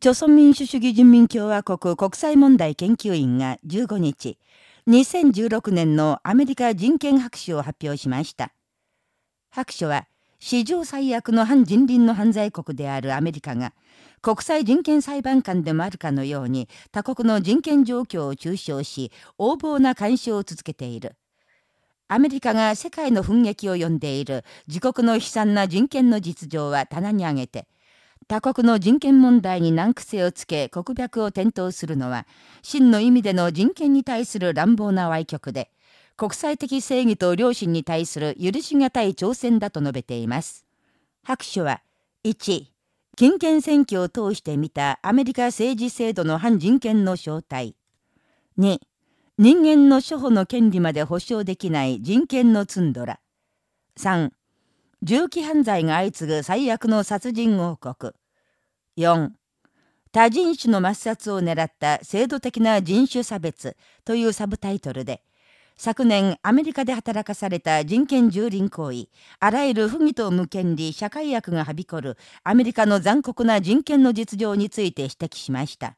朝鮮民主主義人民共和国国際問題研究院が15日、2016年のアメリカ人権白書を発表しました。白書は、史上最悪の反人倫の犯罪国であるアメリカが、国際人権裁判官でもあるかのように他国の人権状況を中傷し、横暴な干渉を続けている。アメリカが世界の奮撃を呼んでいる自国の悲惨な人権の実情は棚に上げて、他国の人権問題に難癖をつけ国脈を転倒するのは、真の意味での人権に対する乱暴な歪曲で、国際的正義と良心に対する許し難い挑戦だと述べています。白書は、1、金権選挙を通して見たアメリカ政治制度の反人権の正体。2、人間の処方の権利まで保障できない人権のツンドラ。3、銃器犯罪が相次ぐ最悪の殺人王国。4. 多人種の抹殺を狙った制度的な人種差別というサブタイトルで、昨年アメリカで働かされた人権蹂躙行為、あらゆる不義と無権利社会悪がはびこるアメリカの残酷な人権の実情について指摘しました。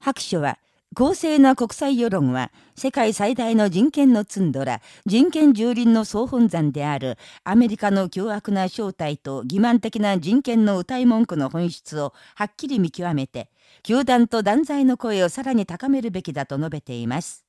白書は、公正な国際世論は世界最大の人権のツンドラ、人権蹂躙の総本山であるアメリカの凶悪な正体と欺瞞的な人権の歌い文句の本質をはっきり見極めて、球団と断罪の声をさらに高めるべきだと述べています。